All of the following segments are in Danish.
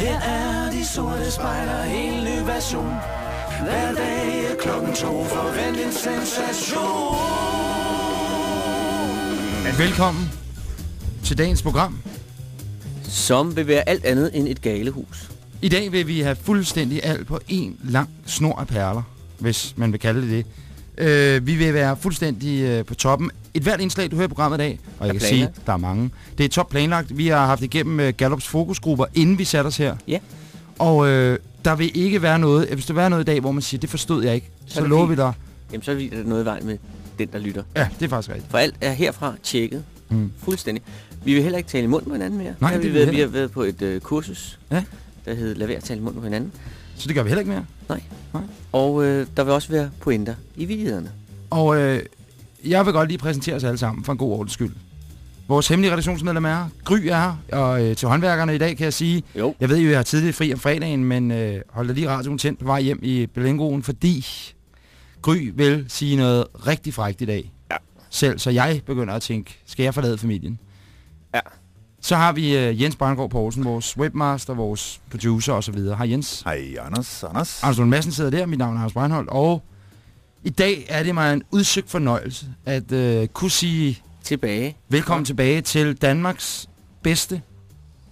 Her er de sorte spejler, en ny version. Hver dag er klokken to, forvent en sensation. Velkommen til dagens program. Som vil være alt andet end et galehus. I dag vil vi have fuldstændig alt på en lang snor af perler, hvis man vil kalde det det. Øh, vi vil være fuldstændig øh, på toppen. Et hvert indslag, du hører i programmet i dag, og jeg Er kan sige, der er mange. Det er top planlagt. Vi har haft igennem øh, Gallups fokusgrupper, inden vi satte os her. Ja. Og øh, der vil ikke være noget, hvis der være noget i dag, hvor man siger, det forstod jeg ikke, Så så er lover vi dig. Jamen, så er der noget i vejen med den, der lytter. Ja, det er faktisk rigtigt. For alt er herfra tjekket. Mm. Fuldstændig. Vi vil heller ikke tale i mund med hinanden mere. Nej, det vi, vil vi har været på et øh, kursus, Ja. der hed Lad være at tale i mund med hinanden. Så det gør vi heller ikke mere. Nej. Nej. Og øh, der vil også være pointer i vidighederne. Og øh, jeg vil godt lige præsentere os alle sammen, for en god ordens skyld. Vores hemmelige redaktionsmedlem er. Gry er her. Og øh, til håndværkerne i dag kan jeg sige, Jo. jeg ved jo, jeg har tidligt fri om fredagen, men øh, hold da lige radioen tændt på vej hjem i Belengoen, fordi Gry vil sige noget rigtig frækt i dag. Ja. Selv, så jeg begynder at tænke, skal jeg forlade familien? Ja. Så har vi øh, Jens Brandgaard Poulsen, vores webmaster, vores producer osv. Hej Jens. Hej, Anders. Anders. Anders Lund Madsen sidder der, mit navn er Anders Breinholt, og i dag er det mig en udsøgt fornøjelse at øh, kunne sige Tilbage. velkommen tilbage til Danmarks bedste,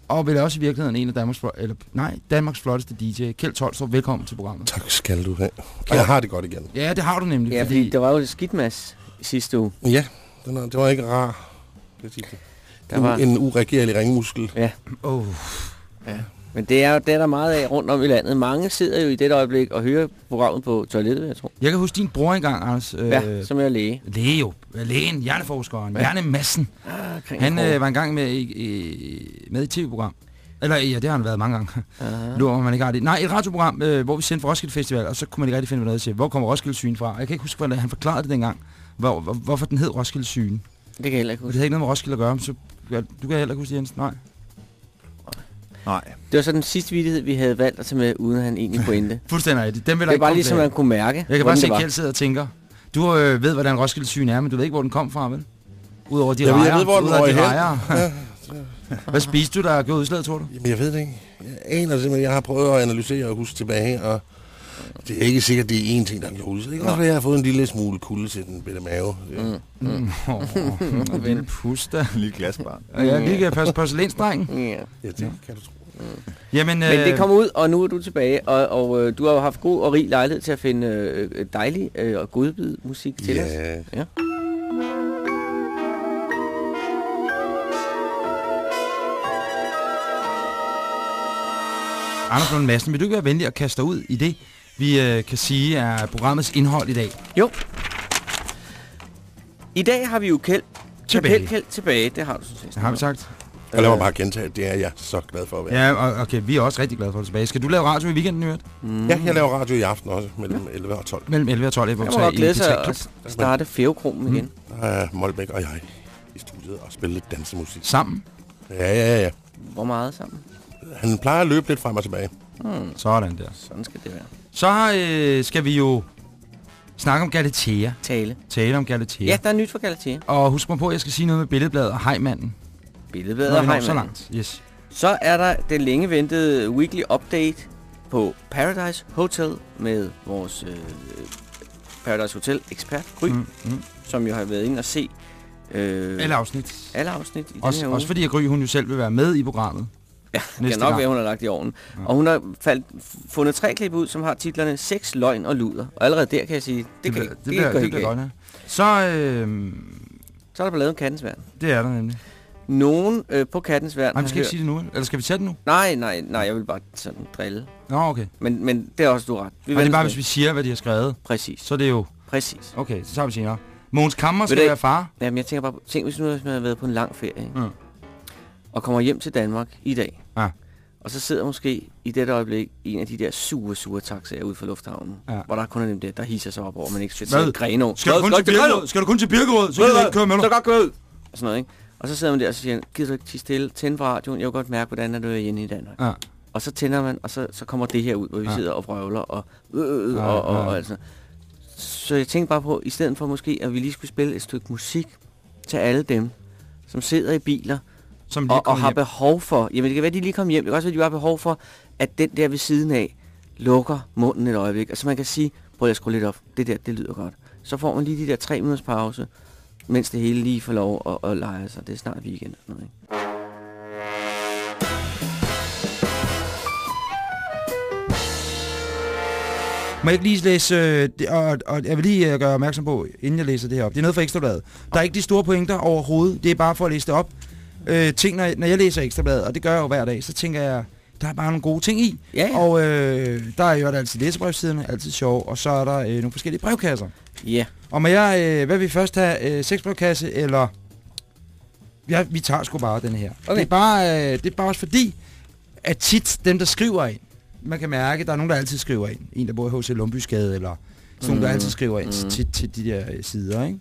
og vel også i virkeligheden en af Danmarks, eller, nej, Danmarks flotteste DJ, Kjeld Tolstrup. Velkommen til programmet. Tak skal du have. Og jeg har det godt igen. Ja, det har du nemlig, Ja, fordi der var jo et skidtmas sidste uge. Ja, den er, det var ikke rar. Det er Der var, En uregerlig ringmuskel. ja, oh, men det er, det er der meget af rundt om i landet. Mange sidder jo i det øjeblik og hører programmet på toilettet, jeg tror. jeg kan huske din bror engang, Anders. Øh, Ja, som er læge. Leo, lægen, hjerneforskeren, ja. Hjerne Madsen. Ah, Han øh, var engang med i, i, med i et tv-program. Eller ja, det har han været mange gange. Lurer, om man ikke har det. Nej, et radioprogram, øh, hvor vi sendte for Roskilde Festival, og så kunne man ikke rigtig finde noget til. Hvor kommer Roskilde Syn fra? Jeg kan ikke huske, hvordan han forklarede det dengang. Hvor, hvor, hvorfor den hed Roskilde Syn. Det kan jeg heller ikke Og det huske. havde ikke noget med Roskilde at gøre, så du kan heller ikke huske det, Jens. Nej. Nej. Det var så den sidste vidighed, vi havde valgt at tage med, uden at han egentlig pointe. Fuldstændig rigtigt. Den vil Det er bare komme lige, så til. man kunne mærke, Jeg kan bare se, var. Kjeld sidder og tænker. Du øh, ved, hvordan Roskilde Syn er, men du ved ikke, hvor den kom fra, vel? Udover de Jeg ved- jeg rejer. ved, hvor den Udover røg de rejer. Hvad spiste du, der gjorde udslaget, tror du? Jamen, jeg ved det ikke. Jeg aner simpelthen, jeg har prøvet at analysere og huske tilbage, og det er ikke sikkert, det er én ting, der har gjort det. Kan også være, jeg har fået en lille smule kulde til den bitte mave. Mm. Mm. Oh, ven pusta. Lille glasbarn. Og jeg lige kan passe porcelænsdrengen. Ja. Ja, det kan du tro. Jamen, Men det kom ud, og nu er du tilbage, og, og øh, du har jo haft god og rig lejlighed til at finde øh, dejlig øh, og godbid musik til os. Ja, Ja. Anders Lund Madsen, vil du ikke være venlig at kaste dig ud i det, vi øh, kan sige er programmets indhold i dag? Jo. I dag har vi jo Kjeld. Tilbage. Tilbage, det har du sådan set. Det har vi sagt. og lad mig bare gentage, det er jeg så glad for at være. Ja, og, okay, vi er også rigtig glade for at tilbage. Skal du lave radio i weekenden, Nørt? Mm. Ja, jeg laver radio i aften også, mellem 11 og 12. Mellem 11 og 12, hvor Jeg må godt glæde sig P3 klub. at starte Fævekronen igen. Der er Molbæk og jeg i studiet og spille lidt dansemusik. Sammen. Ja, ja, ja. Hvor meget sammen? Han plejer at løbe lidt frem og tilbage. Hmm. Sådan der. Sådan skal det være. Så øh, skal vi jo snakke om Galatea. Tale. Tale om Galatea. Ja, der er nyt for Galatea. Og husk mig på, at jeg skal sige noget med billedbladet og hejmanden. Billedbladet og når så langt. Yes. Så er der den længe ventede weekly update på Paradise Hotel med vores øh, Paradise Hotel ekspert Gry, mm. Mm, som jo har været inde og se øh, Alle afsnit. alle afsnit i den Også, her uge. også fordi at Gry, hun jo selv vil være med i programmet. Ja, det kan nok gang. være, hun har lagt i ovnen. Ja. Og hun har faldt, fundet tre klip ud, som har titlerne Sex, løgn og luder. Og allerede der kan jeg sige, det, det kan, det, det, det det ikke ja. Så, øh, Så er der blevet lavet Kattens Værn. det er der nemlig. Nogen øh, på Kattens Værn Nej, skal ikke hørt- sige det nu, eller skal vi tage det nu? Nej, nej, nej, jeg vil bare sådan drille. Nå, okay. Men, men det er også du ret. Vi Og det er bare, tilbage. hvis vi siger, hvad de har skrevet, Præcis, så er det jo... præcis. Okay, så tager vi senere. Mogens Kammer skal ikke- være far. Jamen, jeg tænker bare, tænk hvis nu havde været på en lang ferie, ikke? Mm. Og kommer hjem til Danmark i dag, Ja. og så sidder måske i dette øjeblik en af de der sure, sure taxaer ude for lufthavnen, Ja. hvor der kun er dem der, der hisser sig op over, man ikke skal til Greno. Skal du kun til Birkerød? Skal du kun til Birkerød? Så kan jeg ikke køre med Så dig. godt gå ud! Og sådan noget, ikke? Og så sidder man der og så siger, han, gider du ikke tige stille, tænde på radioen, jeg vil godt mærke, hvordan er du hjemme i Danmark. Ja. Og så tænder man, og så, så kommer det her ud, hvor vi Ja. sidder og vrøvler, og, øh, øh, Ja, og, og, ja. og, altså. Så jeg tænkte bare på, i stedet for måske, at vi lige skulle spille et stykke musik til alle dem, som sidder i biler som lige og, og har hjem. behov for, jamen det kan være, de lige kommer hjem, det kan også være, de har behov for, at den der ved siden af lukker munden et øjeblik, og så man kan sige, prøv at skrue lidt op, det der, det lyder godt. Så får man lige de der tre minutters pause, mens det hele lige får lov at, at lege sig. Det er snart weekend og sådan noget, ikke? Må jeg ikke lige læse, øh, og, og jeg vil lige øh, gøre opmærksom på, inden jeg læser det her op. Det er noget for Ekstrabladet. Der er ikke de store pointer overhovedet. Det er bare for at læse det op. Øh, ting, når, når jeg læser Ekstrabladet, og det gør jeg jo hver dag, så tænker jeg, der er bare nogle gode ting i. Ja, ja. Og øh, der er jo altid læsebrevsiderne, altid sjov, og så er der øh, nogle forskellige brevkasser. Ja, Og må jeg, øh, hvad vil vi først have, øh, sexbrevkasse, eller... Ja, vi tager sgu bare den her. Okay. Det, er bare, øh, det er bare også fordi, at tit dem, der skriver ind, man kan mærke, der er nogen, der altid skriver ind. En, der bor i H.C. Lumbysgade, eller sådan nogen, der Mhm. altid skriver ind Mhm. tit til de der øh, sider, ikke?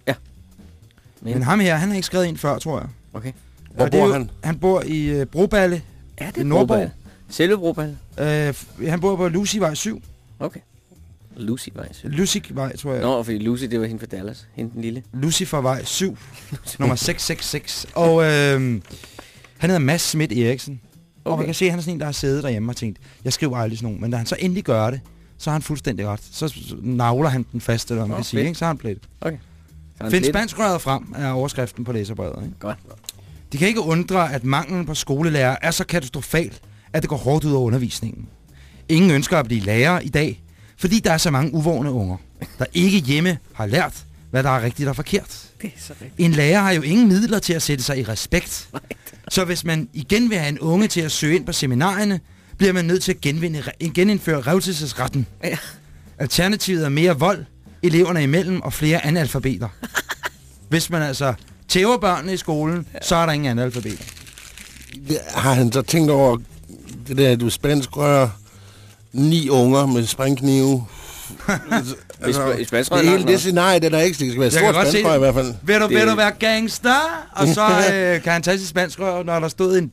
Men- Men ham her, han har ikke skrevet ind før, tror jeg. okay. Hvor Og bor jo- han? Han bor i øh, Broballe. Er det Nordborg? Broballe? Selve Broballe? Øh, han bor på Lucivej 7. Okay. Lucy var jeg synes. Lucivej, tror jeg. Nå, fordi Lucy, det var hende fra Dallas. Hende den lille. Lucifervej 7, nummer 666. Og øh, han hedder Mads Schmidt Eriksen. Okay. Og man Okay. kan se, at han er sådan en, der har siddet derhjemme og tænkt, jeg skriver aldrig sådan nogen. Men da han så endelig gør det, så har han fuldstændig ret. Så navler han den fast, eller hvad man Nå, kan sige. Ikke? Så har han er han Find spanskrøret frem er overskriften på læserbrevet. Ikke? Godt. Det kan ikke undre, at manglen på skolelærer er så katastrofal, at det går hårdt ud over undervisningen. Ingen ønsker at blive lærer i dag, fordi der er så mange uvågne unger, der ikke hjemme har lært, hvad der er rigtigt og forkert. Det er så rigtigt. En lærer har jo ingen midler til at sætte sig i respekt. Så hvis man igen vil have en unge til at søge ind på seminarierne, bliver man nødt til at genvinde, genindføre revselsesretten. Ja. Alternativet er mere vold, eleverne imellem og flere analfabeter. Hvis man altså tæver børnene i skolen, så er der ingen analfabeter. Ja, Har han så tænkt over det der, du spansk rør, ni unger med springknive? altså, Hvis spanskrøret det hele det scenarie, det er der ikke. Skal være stort spanskrør i det. hvert fald. Vil du, Det- vil du være gangster? Og så øh, kan han tage sit spansk rør, når der stod en...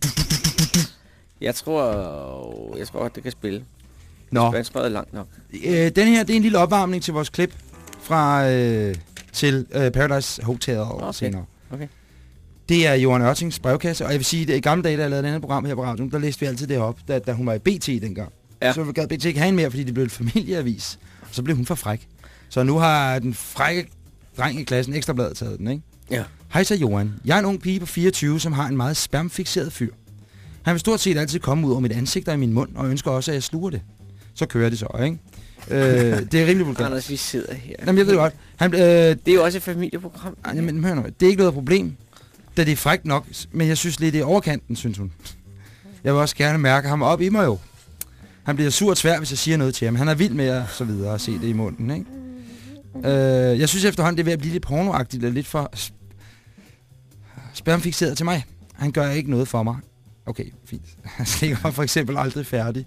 Jeg tror, jeg tror, at det kan spille. Nå. Spanskrøret er langt nok. Øh, den her, det er en lille opvarmning til vores klip fra øh, til øh, Paradise Hotel okay. senere. Okay. Det er Johan Ørtings brevkasse, og jeg vil sige, at i gamle dage, da jeg lavede et andet program her på radioen, der læste vi altid det op, da, da hun var i BT dengang. Ja. Så gad BT ikke have hende mere, fordi det blev en familieavis. Og så blev hun for fræk. Så nu har den frække dreng i klassen Ekstrabladet taget den, ikke? Ja. Hej så Johan. Jeg er en ung pige på 24, som har en meget spermfixeret fyr. Han vil stort set altid komme ud over mit ansigt og i min mund, og ønsker også, at jeg sluger det. Så kører det så, ikke? øh, det er rimelig vulgært. Anders, vi sidder her. Jamen, jeg ved det godt. Han, øh, Det er jo også et familieprogram. ej, jamen, hør nu, det er ikke noget problem, da det er frækt nok, men jeg synes lidt, det er overkanten, synes hun. Jeg vil også gerne mærke ham op i mig jo. Han bliver sur og svær, hvis jeg siger noget til ham. Han er vild med at så videre at se det i munden, ikke? Øh, jeg synes efterhånden, det er ved at blive lidt pornoagtigt og lidt for sp- spermfixeret til mig. Han gør ikke noget for mig. Okay, fint. Han slikker mig for eksempel aldrig færdig.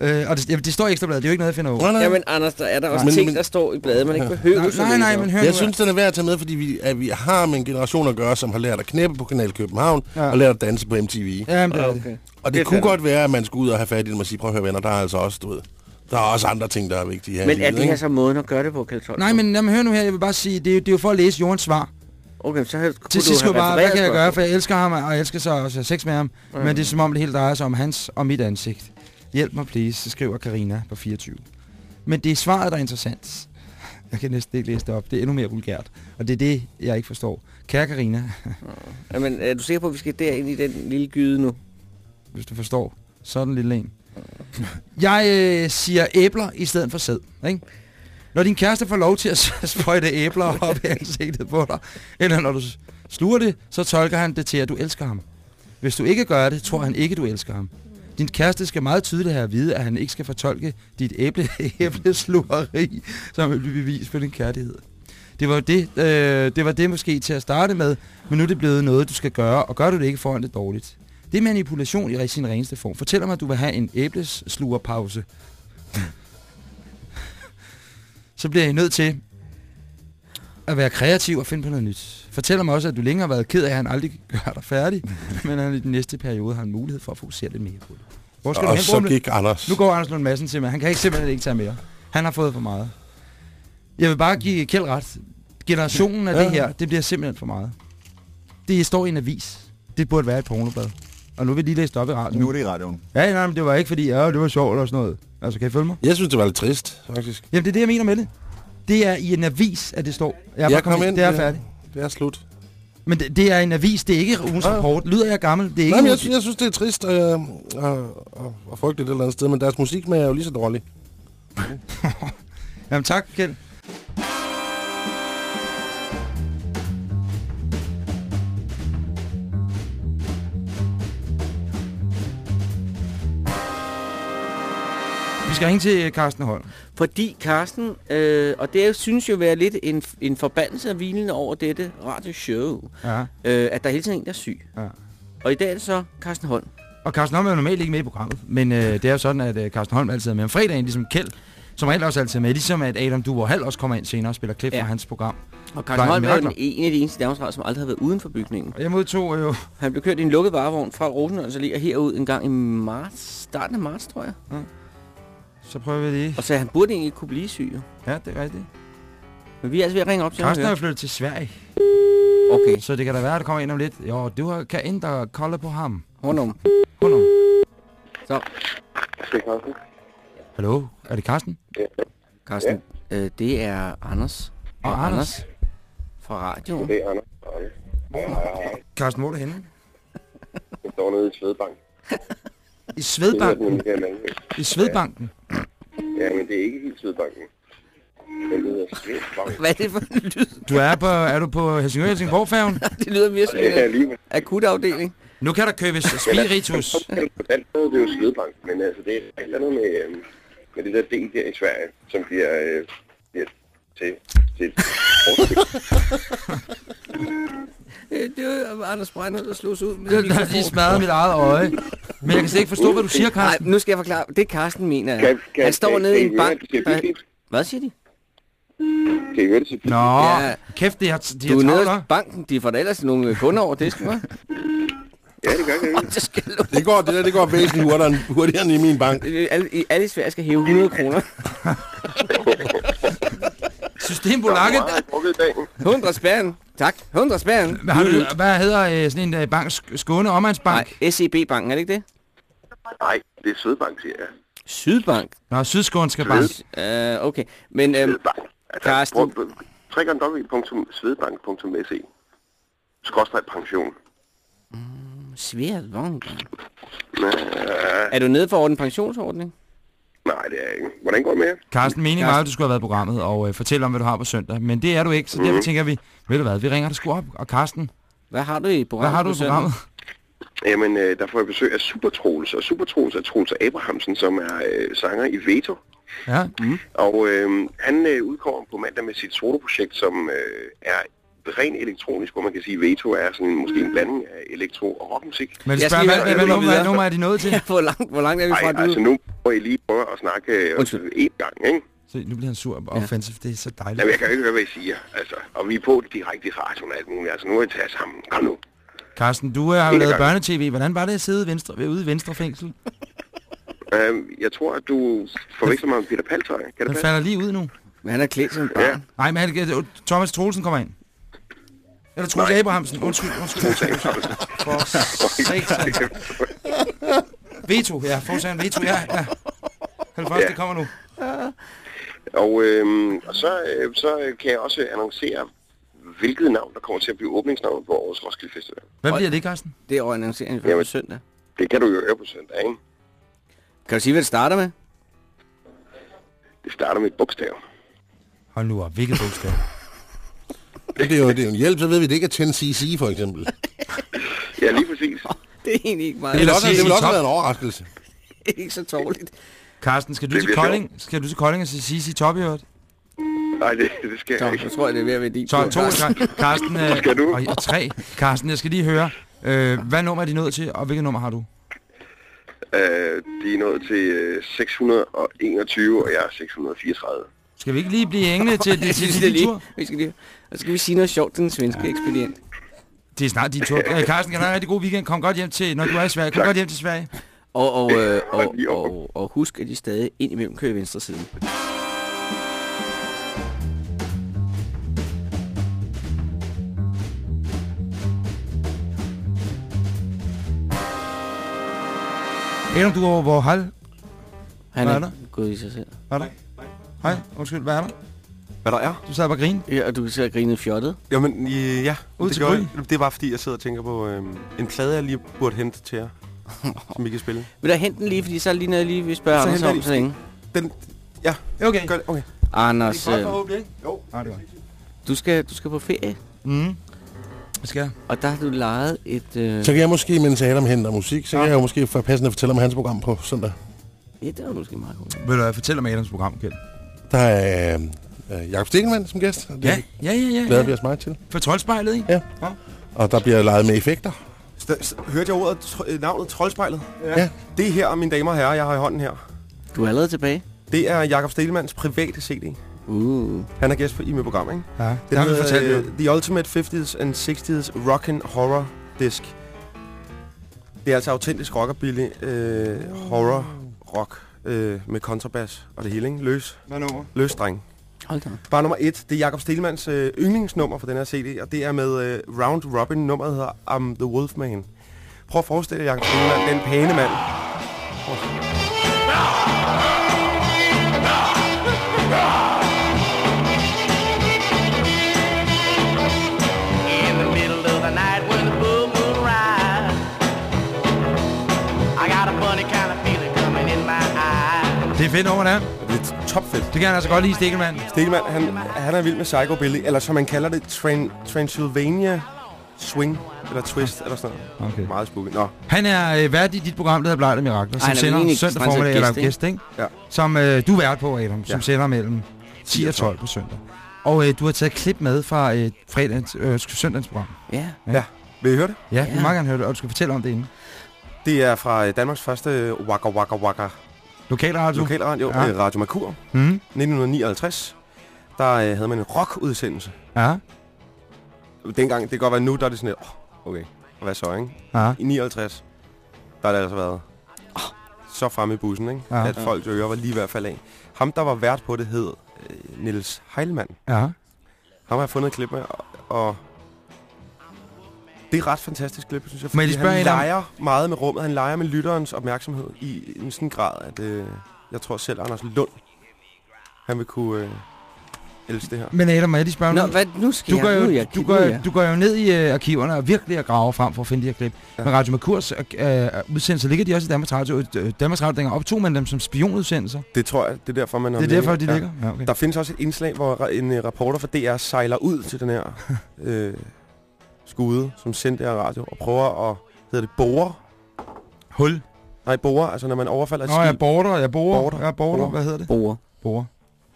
Øh, og det, jamen, det står i ekstrabladet, det er jo ikke noget, jeg finder over. Nej, nej. Jamen, Anders, der er der også Men- ting, men- der står i bladet, man ikke behøver Nej, nej, nej, men hør Jeg nu. synes, den er værd at tage med, fordi vi, at vi har med en generation at gøre, som har lært at knæppe på Kanal København Ja. ja. og lært at danse på MTV. Ja. Det. okay. Og det, Det kunne godt være, at man skulle ud og have fat i dem og sige, prøv at høre venner, der er altså også, du ved, der er også andre ting, der er vigtige her. Men er det ikke? her så måden at gøre det på, Kjeld? Nej, men jamen, hør nu her, jeg vil bare sige, det er, jo- det er jo for at læse Jordens svar. Okay, så kunne Til du sidst jeg bare, hvad kan jeg gøre, for jeg elsker ham, og jeg elsker så også at have sex med ham. Ja. Men det er som om, det hele drejer sig om hans og mit ansigt. Hjælp mig, please, skriver Karina på 24. Men det er svaret, der er interessant. Jeg kan næsten ikke læse det op. Det er endnu mere vulgært. Og det er det, jeg ikke forstår. Kære Karina, Jamen, er du sikker på, at vi skal derind i den lille gyde nu? hvis du forstår. Sådan lille en. Jeg øh, siger æbler i stedet for sæd. Ikke? Når din kæreste får lov til at sprøjte æbler op i ansigtet på dig, eller når du sluger det, så tolker han det til, at du elsker ham. Hvis du ikke gør det, tror han ikke, du elsker ham. Din kæreste skal meget tydeligt have at vide, at han ikke skal fortolke dit æble, æbleslugeri som et bevis på din kærlighed. Det var jo det, øh, det var det måske til at starte med, men nu er det blevet noget, du skal gøre, og gør du det ikke, foran det dårligt. Det er manipulation i sin reneste form. Fortæl mig, at du vil have en æbleslugerpause. Så bliver jeg nødt til at være kreativ og finde på noget nyt. Fortæl mig også, at du længe har været ked af, at han aldrig gør dig færdig, men han i den næste periode har en mulighed for at fokusere lidt mere på det. Hvor skal du Og hen, så gik Anders. Nu går Anders Lund Madsen til mig. Han kan ikke simpelthen ikke tage mere. Han har fået for meget. Jeg vil bare give Kjeld ret. Generationen af Ja. det her, det bliver simpelthen for meget. Det står i en avis. det burde være et pornobad. Og nu vil de læst op i radioen. Nu er det i radioen. Ja, nej, men det var ikke fordi, ja, det var sjovt eller sådan noget. Altså, kan I følge mig? Jeg synes, det var lidt trist, faktisk. Jamen, det er det, jeg mener med det. Det er i en avis, at det står. Jeg er, Jeg bare kom ind, Det er ja. færdigt. Det er slut. Men det, det er en avis, det er ikke ugens Ja. rapport. Lyder jeg gammel? Det er ikke Nej, men jeg, synes, jeg synes, det er trist og, og, og, og frygteligt et eller andet sted, men deres musik med er jo lige så dårlig. Jamen, tak, Kjeld. Skal ringe til Carsten Holm. Fordi Carsten, øh, og det jo- synes jo være lidt en, en forbandelse af hvilende over dette radioshow, Ja. øh, at der hele tiden er en, der er syg. Ja. Og i dag er det så Carsten Holm. Og Carsten Holm er jo normalt ikke med i programmet, men øh, det er jo sådan, at øh, Carsten Holm altid er med om fredagen, ligesom Kjeld, som regel også altid er med, ligesom at Adam Duvour Hall også kommer ind senere og spiller klip Ja. fra hans program. Og Carsten Holm er den, en af de eneste Danmarks som aldrig har været uden for bygningen. Og jeg modtog øh, jo... Han blev kørt i en lukket varevogn fra Rosenholms Allé og herud en gang i marts, starten af marts, tror jeg. Så prøver vi lige. Og så han burde egentlig kunne blive syg. Ja, det er rigtigt. Men vi er altså ved at ringe op til ham. Carsten er og flyttet til Sverige, Okay, så det kan da være, at der kommer ind om lidt. Jo, du har- kan ændre kolde på ham. hånd om. Hund om. Så, Hallo, er det Carsten? Carsten, øh, det er Anders. Og Anders? Fra radioen. Det er Anders. Anders. Carsten, hvor er du henne? Jeg står nede i Svedbank. I Svedbanken. I Svedbanken. Ja, men det er ikke helt Svedbanken. Hvad er det for en lyd? Du er på, er du på Helsingør Helsingborg færgen? Det lyder mere som en akutafdeling. Nu kan der købes spiritus. Det er jo Svedbank, men altså, det er et eller andet med, øhm, med det der del der i Sverige, som bliver, øh, bliver til, til Det var Anders Breinholt, der slog sig ud med Jeg har lige smadret mit eget øje. Men jeg kan slet ikke forstå, hvad du siger, Nej, Carsten. nu skal jeg forklare. Det Carsten mener jeg. Kan- kan- Han står kan- nede i en bank. Hvad siger de? Kan I høre det til Nå, Ja. kæft, det har, de Du er har nede i banken. De får da ellers nogle kunder over disken, hva'? Ja, det gør det. Det skal Det går, det der, det går væsentligt hurtigere, hurtigere end i min bank. alle, i- alle i Sverige skal hæve 100 kroner. Systembolaget. Meget drukket i dag. 100 spærren. Tak. 100 spærren. Hvad, har du, hvad hedder øh, sådan en øh, bank? Sk- Skåne Omegnsbank? Nej, SEB-banken, er det ikke det? Nej, det er Svedbank, siger jeg. Sydbank. Nå, Sydskånske Bank. Uh, okay, men øhm, Svedbank. Altså, Carsten. prøv- www.svedbank.se Skråstrej pension. Svedbank. Nej, Er du nede for orden pensionsordning? Nej, det er ikke. Hvordan går det med jer? Carsten, meningen var, at du skulle have været i programmet og øh, fortælle om, hvad du har på søndag. Men det er du ikke, så derfor tænker vi, ved du hvad, vi ringer dig sgu op. Og Carsten, Hvad har du i hvad programmet? har du i programmet? Jamen, øh, der får jeg besøg af Super Troels, og Super Troels er Troels Abrahamsen, som er øh, sanger i Veto. Ja, Og øh, han øh, udkommer på mandag med sit soloprojekt, som øh, er rent elektronisk, hvor man kan sige, at Veto er sådan en, måske en blanding af elektro- og rockmusik. men spørg, hvad, hvad, hvad, nummer, hvad nummer er de nået til? Ja, hvor langt, hvor langt er vi fra, du... altså nu må I lige prøve at snakke øh, Undskyld. en gang, ikke? Se, nu bliver han sur og offensive, det er så dejligt. Jamen, jeg kan jo ikke høre, hvad I siger. Altså, og vi er på direkte i radioen og alt muligt. Altså, nu er jeg taget sammen. Kom nu. Carsten, du øh, har jo lavet børnetv. Hvordan var det at sidde venstre, ude i Venstre Fængsel? Øh, jeg tror, at du forveksler mig med Peter Paltøj. Kan det passe? falder lige ud nu. Men han er klædt som et barn. Ja. Nej, men han, Thomas Troelsen kommer ind. Eller Troels. Abrahamsen. Undskyld, undskyld. For satan. Veto, ja. Forsagen Veto, ja. ja. Hold fast, Ja. det kommer nu. Og, øh, og så, øh, så kan jeg også annoncere, hvilket navn, der kommer til at blive åbningsnavnet på årets Roskilde Festival. Hvad bliver det, Carsten? Det er over annonceringen for Jamen. søndag. Det kan du jo høre på søndag, ikke? Kan du sige, hvad det starter med? Det starter med et bogstav. Hold nu op, hvilket bogstav? Det er, jo, det er jo en hjælp, så ved vi, det ikke er 10cc for eksempel. Ja, lige præcis. Det er egentlig ikke meget. Det Eller vil også, det vil sige også være en overraskelse. Det er ikke så tårligt. Carsten, skal du til Kolding? Skal du til Kolding og sige sig top i øvrigt? Nej, det, det skal Så, jeg ikke. så tror jeg, det er ved at være din Så to, Car- Carsten, øh, Skal du? Og, og tre. Carsten, jeg skal lige høre, øh, hvad nummer er de nået til, og hvilket nummer har du? Øh, de er nået til øh, 621, og jeg er 634. Skal vi ikke lige blive hængende til, til, til, til det er din lige. tur? Vi skal lige. Og så skal vi sige noget sjovt til den svenske ekspedient. Det er snart din tur. Øh, Carsten, kan du have en rigtig god weekend? Kom godt hjem til, når du er i Sverige. Kom Tak. godt hjem til Sverige. Og, og, øh, og, og, og husk, at de stadig ind imellem kører i venstre side. Adam, du er over hvor hal? Han er, er gået i sig selv. Hvad er der? Hej, undskyld, hvad er der? Hvad der er? Du sad bare og grine. Ja, og du ser grinet fjottet. Jamen, øh, ja. Ud det, til jeg. det er bare fordi, jeg sidder og tænker på øh, en plade, jeg lige burde hente til jer. som I kan spille. Vil du hente den lige, fordi så lige jeg lige vil spørge Så Anders om så længe. Den, Okay. gør det. Okay. Anders, øh, forhåbentlig, ikke? Jo. Nej, det var du skal, du skal på ferie, Mm. Hvad skal jeg? og der har du lejet et... Øh, Så kan jeg måske, mens Adam henter musik, så kan jeg jo måske for passende fortælle om hans program på søndag. ja, det var måske meget godt. Vil du fortælle om Adams program, Kjeld? Der er øh, øh, Jakob Stikkelmann som gæst. og Det Ja, ja, ja, ja. glæder vi ja. os meget til. For troldspejlet, ikke? Og der bliver leget med effekter. St- st- hørte jeg ordet, tr- øh, navnet Troldspejlet? Ja. Det her, mine damer og herrer, jeg har i hånden her. Du er allerede tilbage. Det er Jakob Stelmans private CD. Uh. Han er gæst på, i mit program, ikke? Ja, det har vi fortalt øh, The Ultimate 50s and 60s Rock and Horror Disc. Det er altså autentisk rockabilly, øh, horror, rock, øh, med kontrabas og det hele, ikke? Løs, Hvad nummer? løs dreng. Hold da. Bare nummer et, det er Jakob Stelmans øh, yndlingsnummer for den her CD, og det er med øh, Round Robin. Nummeret hedder I'm the Wolfman. Prøv at forestille dig, Jakob Stelman, den pæne mand. In fedt nummer, der. Det er topfedt. Det kan han altså godt lide, Stikkelmann. Stelman, han, han er vild med psychobilly, eller som man kalder det, Tran Transylvania Swing, eller Twist, eller sådan noget. Okay. Meget spooky. Nå, Han er øh, vært i dit program, der hedder Blejt og Mirakler, som vel sender søndag formiddag, eller gæst, gæst, ikke? Ja. Som øh, du er vært på, Adam, som Ja. sender mellem 10 og 12 på søndag. Og øh, du har taget et klip med fra øh, fredagens, øh, søndagens program. Ja. vil I høre det? Ja, vi Ja. vil meget gerne høre det, og du skal fortælle om det inden. Det er fra øh, Danmarks første Waka Waka Waka Lokalradio. lokalradio, Ja. ja. Radio Merkur, Mm. 1959. 1959. Der øh, havde man en rock-udsendelse. Ja, Dengang, det kan godt være nu, der er det sådan lidt, oh, okay, og hvad så, ikke? ja. I 59, der har det altså været så fremme i bussen, ikke? Ja. At folks ører var lige ved at falde af. Ham, der var vært på det, hed øh, Niels Heilmann. Ja. Ham har jeg fundet et klip med, og, og det er et ret fantastisk klip, synes jeg. Må jeg han en om- leger meget med rummet. Han leger med lytterens opmærksomhed i en sådan grad, at øh, jeg tror selv Anders Lund, han vil kunne øh, elske det her. Men Adam, må jeg lige spørge Nå, hvad, nu skal Du jeg... går, nu jo, jeg, du, går, jeg- du går jo ned i øh, arkiverne og virkelig at grave frem for at finde de her klip. Ja. Ja. Men Radio Merkurs øh, øh, udsendelser ligger de også i Danmarks Radio. Øh, Danmarks Radio dengang optog man dem som spionudsendelser. Det tror jeg, det er derfor, man har Det er derfor, de ja. ligger. Ja, okay. Der findes også et indslag, hvor en uh, reporter fra DR sejler ud til den her øh, skude, som sendte her radio, og prøver at, hedder det, bore? Hul. Nej, bore, altså når man overfalder et Nå, jeg skib, border, jeg borer. Border. Jeg border. Border. Hvad hedder det? Borer. Borer.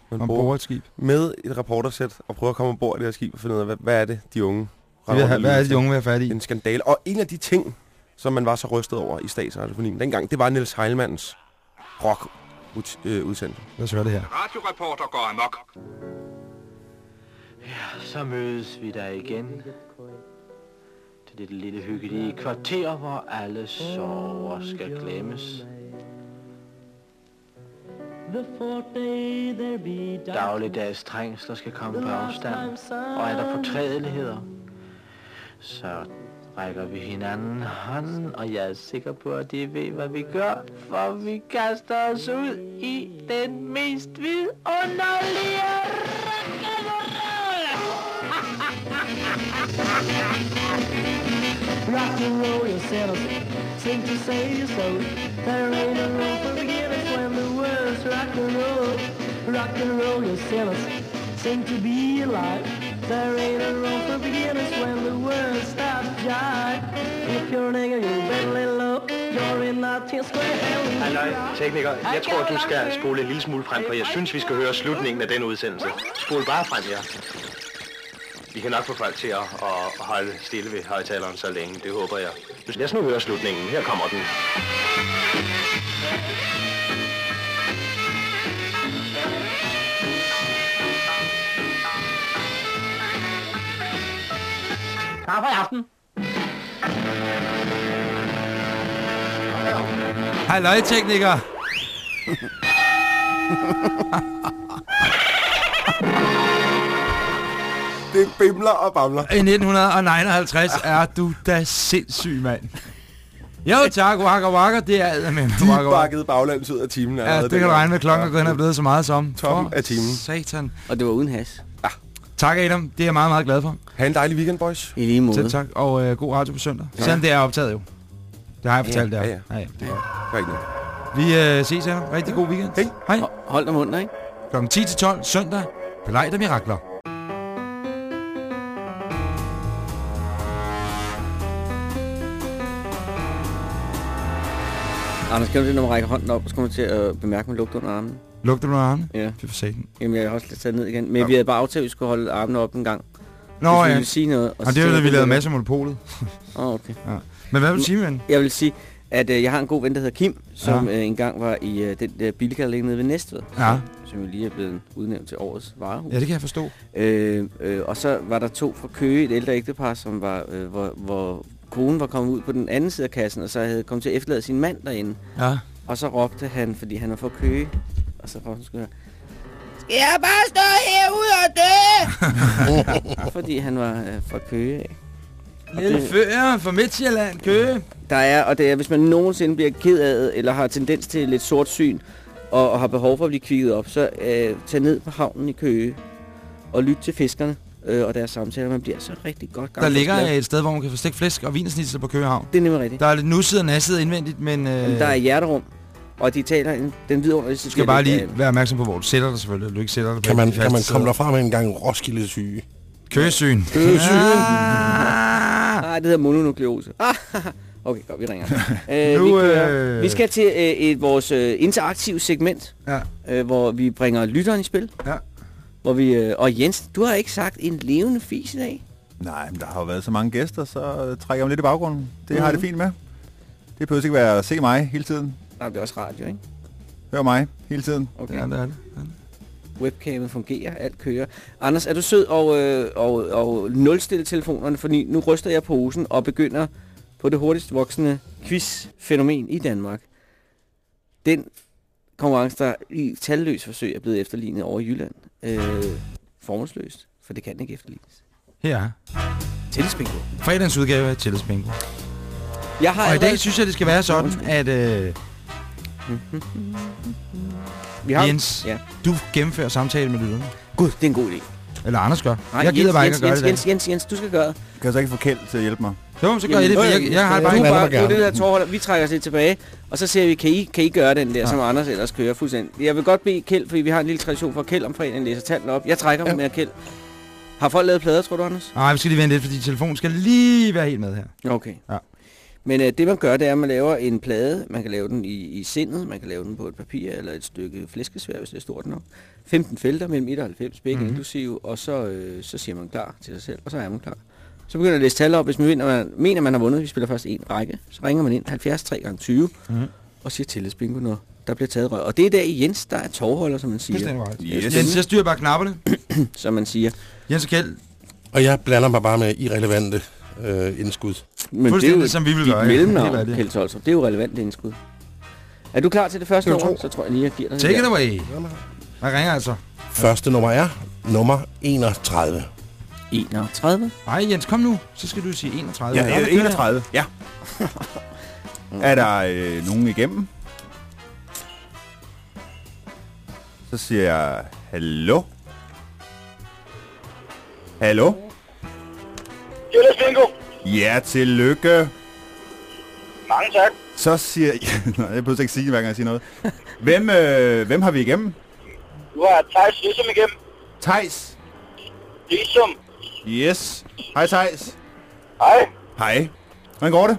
man Man borer, borer et skib. med et reportersæt, og prøver at komme ombord i det her skib og finde ud af, hvad, hvad er det, de unge Det vil have, hvad er det, de unge vil have fat i? En skandale. Og en af de ting, som man var så rystet over i statsradiofonien dengang, det var Niels Heilmanns rock ud, øh, udsendelse. Lad os høre det her. Radioreporter går amok. Så mødes vi der igen til det lille hyggelige kvarter, hvor alle sover skal glemmes. Dagligdags trængsler skal komme på afstand, og er der fortrædeligheder, så rækker vi hinanden hånden, og jeg er sikker på, at de ved, hvad vi gør, for vi kaster os ud i den mest vidunderlige Rock and roll your sinners, sing to save your soul. There ain't a room for beginners when the words rock and roll. Rock and roll sinners, sing to be alive. There ain't a room for beginners when the start to jive. If you're a nigga, you better lay low. You're in ten square. Halløj, tekniker. Jeg tror, du skal spole en lille smule frem, for jeg synes, vi skal høre slutningen af den udsendelse. Spol bare frem, ja. Vi kan nok få folk til at, at holde stille ved højtaleren så længe, det håber jeg. Lad os nu høre slutningen. Her kommer den. Tak for i aften. Halløj, tekniker. Det bimler og bamler. I 1959 er du da sindssyg, mand. Jo tak, waka waka, det er med med De waka bakkede baglands ud af timen. Ja, det kan du regne med, klokken er hen og blevet så meget som. Toppen For af timen. Satan. Og det var uden has. Tak Adam, det er jeg meget, meget glad for. Ha' en dejlig weekend, boys. I lige måde. Selv tak, og øh, god radio på søndag. Ja. Selvom det er optaget jo. Det har jeg fortalt Ja, der. ja, ja. ja. Gør ikke noget. Vi øh, ses her. Rigtig god weekend. Hej. Hej. Ho- Hold dig mundt, ikke? Klokken 10 til 12 søndag. Belejder mirakler. Anders, kan du det, når man rækker hånden op, så kommer du til at bemærke, at man lugter under armen? Lugter du armene? Ja. Fy for satan. Jamen, jeg har også lidt taget ned igen. Men vi havde bare aftalt, at vi skulle holde armene op en gang. Nå Hvis vi ja. ville sige noget. Og det var da vi lavede masser af monopolet. Åh, oh, okay. Men hvad vil du sige, ven? Jeg vil sige, at øh, jeg har en god ven, der hedder Kim, som Ja. øh, engang var i øh, den der billigere nede ved Næstved. Ja. Som jo lige er blevet udnævnt til årets varehus. Ja, det kan jeg forstå. Øh, øh, og så var der to fra Køge, et ældre ægtepar, som var, øh, hvor, hvor konen var kommet ud på den anden side af kassen, og så havde kommet til at efterlade sin mand derinde. Ja. Og så råbte han, fordi han var fra Køge, og så råbte han, skal jeg bare stå herude og dø? fordi han var øh, fra Køge af. Og Lille fører fra Midtjylland, Køge. Der er, og det er, hvis man nogensinde bliver ked af det, eller har tendens til lidt sort syn, og, og har behov for at blive kigget op, så øh, tag ned på havnen i Køge, og lyt til fiskerne øh, og deres samtaler. Man bliver så rigtig godt gang. Der ligger et sted, hvor man kan få stegt flæsk og vinersnitsel på Køgehavn. Det er nemlig rigtigt. Der er lidt nusset og nasset indvendigt, men øh, Der er hjerterum, og de taler en, den vidunderlige du skal bare lige være opmærksom på, hvor du sætter dig selvfølgelig. Du ikke sætter dig på Kan man, kan man komme derfra med en gang Roskilde syge? Køgesyn. Køgesyn. Ah. Nej, det hedder mononukleose. Ah, okay, godt, vi ringer. øh, Nu, vi, øh, vi skal til øh, et, vores øh, interaktive segment, Ja. øh, hvor vi bringer lytteren i spil. Ja. Hvor vi, øh, og Jens, du har ikke sagt en levende fis i dag. Nej, men der har jo været så mange gæster, så trækker jeg mig lidt i baggrunden. Det har jeg det Mhm. fint med. Det behøver ikke være at se mig hele tiden. Nej, det er også radio, ikke? Hør mig hele tiden. Okay. Ja, det er det. Webcamen fungerer, alt kører. Anders, er du sød og, øh, og, og nulstille telefonerne, fordi nu ryster jeg posen og begynder på det hurtigst voksende quiz-fænomen i Danmark. Den konkurrence, der i talløs forsøg er blevet efterlignet over i Jylland. Øh, formålsløst, for det kan ikke efterlignes. Her er Tillidsbingo. fredagens udgave af Chilles Bingo. Jeg har Og i dag synes jeg, det skal være sådan, at øh, vi har... Jens, Ja. du gennemfører samtale med lytterne. Gud, det er en god idé. Eller Anders gør. Nej, jeg gider Jens, bare Jens, ikke at gøre Jens, det. Jens, Jens, Jens, du skal gøre det. Kan jeg så ikke få Kjeld til at hjælpe mig? Jo, så gør jeg det, for jeg, jeg har det bare du ikke. Bare, det der tårholder. Vi trækker os lidt tilbage, og så ser vi, kan I, kan I gøre den der, ja. som Anders ellers kører fuldstændig. Jeg vil godt bede Kjeld, fordi vi har en lille tradition for at Kjeld om fredagen læser tallene op. Jeg trækker ja. med Kjeld. Har folk lavet plader, tror du, Anders? Nej, vi skal lige vente lidt, fordi telefonen skal lige være helt med her. Okay. Ja. Men øh, det man gør, det er, at man laver en plade. Man kan lave den i, i sindet, man kan lave den på et papir eller et stykke flæskesvær, hvis det er stort nok. 15 felter mellem 1 og 90, begge Mhm. mm-hmm. inklusive, og så, øh, så siger man klar til sig selv, og så er man klar. Så begynder man at læse tal op, hvis man mener, man, mener, man har vundet. Vi spiller først en række. Så ringer man ind 70 3 gange 20 Mhm. og siger tillidsbingo, når der bliver taget røg. Og det er der i Jens, der er tovholder, som man siger. Yes. Jens, jeg styrer bare knapperne. Som man siger. Jens og Kjeld, Og jeg blander mig bare med irrelevante øh, indskud. Men Fuldstændig som vi vil dit gøre, ja. Det mellemnavn, er det. Kjeld Tolstrup. Det er jo relevant indskud. Er du klar til det første Det jeg nummer? Så tror jeg lige, jeg giver dig take det it der. away. Hvad ringer altså? Første nummer er nummer 31. 31. Nej, Jens, kom nu. Så skal du sige 31. Ja, Ja, øh, 31. Ja. er der øh, nogen igennem? Så siger jeg, hallo? Hallo? Jyllands Bingo. Ja, tillykke. Mange tak. Så siger jeg... Nej, jeg behøver ikke sige, hver gang jeg siger noget. Hvem, øh, hvem har vi igennem? Du har Thijs Lissum igennem. Tejs. Lissum. Yes. Hej, Tejs. Hej. Hej. Hvordan går det?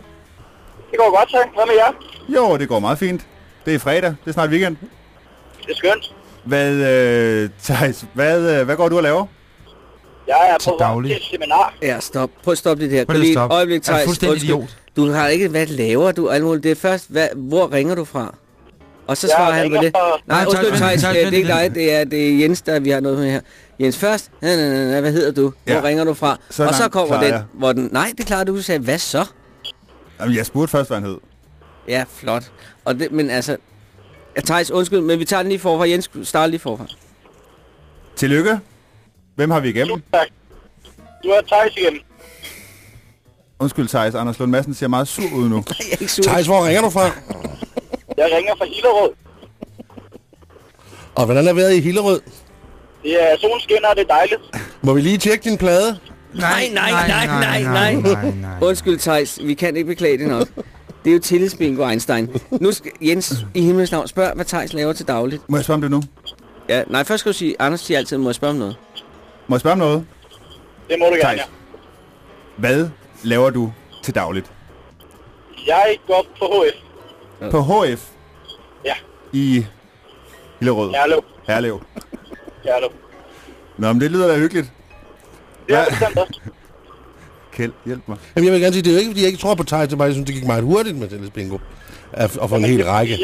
Det går godt, tak. Hvad med jer? Jo, det går meget fint. Det er fredag. Det er snart weekend. Det er skønt. Hvad, øh, Thijs, hvad, øh, hvad går du og laver? Jeg er Til på vej daglig. til et seminar. Ja, stop. Prøv at stoppe det her. Prøv lige stoppe. øjeblik, Er du Thijs. fuldstændig Undskyld. idiot? Du har ikke, hvad laver du? Alt muligt. Det er først, hvad, hvor ringer du fra? Og så Jeg svarer han på det. Nej, undskyld, Thijs, Thijs. Thijs, Det er ikke dig. Det er, det er Jens, der vi har noget med her. Jens først. Nej, nej, nej, hvad hedder du? Hvor Ja. ringer du fra? Så og så kommer den, jeg. hvor den... Nej, det klarer du. Du sagde, hvad så? Jamen, jeg spurgte først, hvad han hed. Ja, flot. Og det, men altså... Ja, Thijs, undskyld, men vi tager den lige forfra. Jens, start lige forfra. Tillykke. Hvem har vi igennem? Tak. Du har Thijs igennem. Undskyld, Thijs. Anders Lund Madsen ser meget sur ud nu. Jeg er ikke sur. Thijs, hvor ringer du fra? Jeg ringer fra Hillerød. Og hvordan er vejret i Hillerød? Det er solen skinner, og det er dejligt. Må vi lige tjekke din plade? Nej, nej, nej, nej, nej. nej, nej. Undskyld, Thijs. Vi kan ikke beklage det nok. Det er jo tillidsbingo, Einstein. Nu skal Jens i himlens navn spørg, hvad Thijs laver til dagligt. Må jeg spørge om det nu? Ja, nej, først skal du sige, Anders siger altid, må jeg spørge om noget. Må jeg spørge om noget? Det må du gerne, ja. Hvad laver du til dagligt? Jeg går på HF. På HF Ja, i Hillerød. Herlev. Herlev. Herlev. Nå, men det lyder da hyggeligt. Det er Ja. bestemt også. Kjeld, hjælp mig. Jamen, jeg vil gerne sige, det er jo ikke, fordi jeg ikke tror på Thijs, det er bare, jeg synes, det gik meget hurtigt med Tennis Bingo. At, at få en hel række.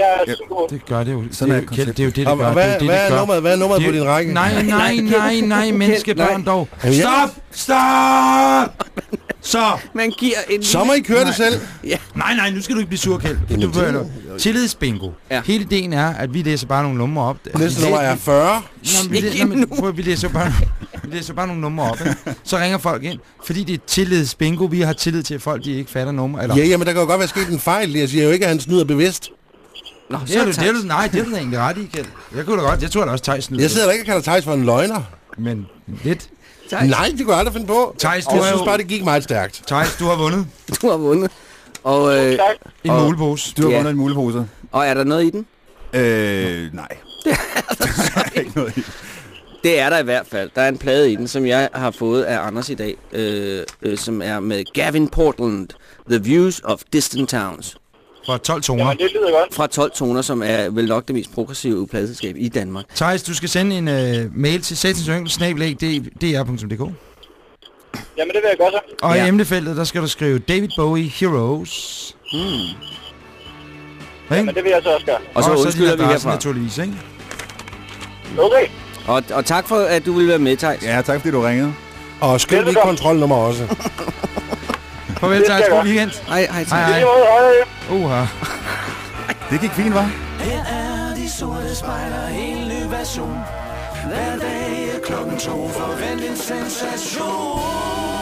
God. Det gør det jo. Sådan det, er Kjeld, det er jo det, det Og gør. hvad, det er det, hvad, det er nummeret, hvad er nummeret Det på din række? Nej, nej, nej, nej, menneskebørn dog. Stop! Stop! Så! Man giver en... Så må I køre det selv. Nej, nej, nu skal du ikke blive sur, Kjeld. Du det- behøver Tillidsbingo. Ja. Hele ideen er, at vi læser bare nogle numre op. Næste nummer er 40. Nå, vi, læ- nå, men, prøv, vi læser bare, læser bare nogle numre op. Ikke? Så ringer folk ind, fordi det er tillidsbingo. Vi har tillid til, at folk de ikke fatter numre. Eller, Ja, jamen, der kan jo godt være sket en fejl. Jeg siger jo ikke, at han snyder bevidst. Nå, det er, du, det er, du, nej, det er du egentlig ret i, Kjeld. Jeg kunne da godt, jeg tror da også, Thijs snyder. Jeg sidder da ikke og kalder Thijs for en løgner. Men lidt. Thijs, Nej, det kunne jeg aldrig finde på. Thijs, du Jeg har synes jo... bare, det gik meget stærkt. Thijs, du har vundet du har vundet. Og, øh, Tak. en Og- mulepose. Du har Ja. vundet en mulepose. og er der noget i den? Øh, nej. Det er ikke noget i. Det er der i hvert fald. Der er en plade i den, som jeg har fået af Anders i dag, øh, øh, som er med Gavin Portland, The Views of Distant Towns. For 12 toner. Jamen, det lyder godt. Fra 12 toner, som er vel nok det mest progressive pladeselskab i Danmark. Thijs, du skal sende en uh, mail til satansyngel.dr.dk Jamen, det vil jeg godt så. Og Ja. i emnefeltet, der skal du skrive David Bowie Heroes. Hmm. Jamen, Ikke? det vil jeg så også gøre. Og så undskylder vi herfra. naturligvis, ikke? Okay. Og, og tak for, at du ville være med, Thijs. Ja, tak fordi du ringede. Og skyld lige kontrolnummer også. Farvel, Thijs. God weekend. Hej, hej, Hej, Thijs. Hej. hej. Uha. Det gik fint, var? Her er de sorte spejler, en ny version. Hver dag er klokken to, forvent en sensation.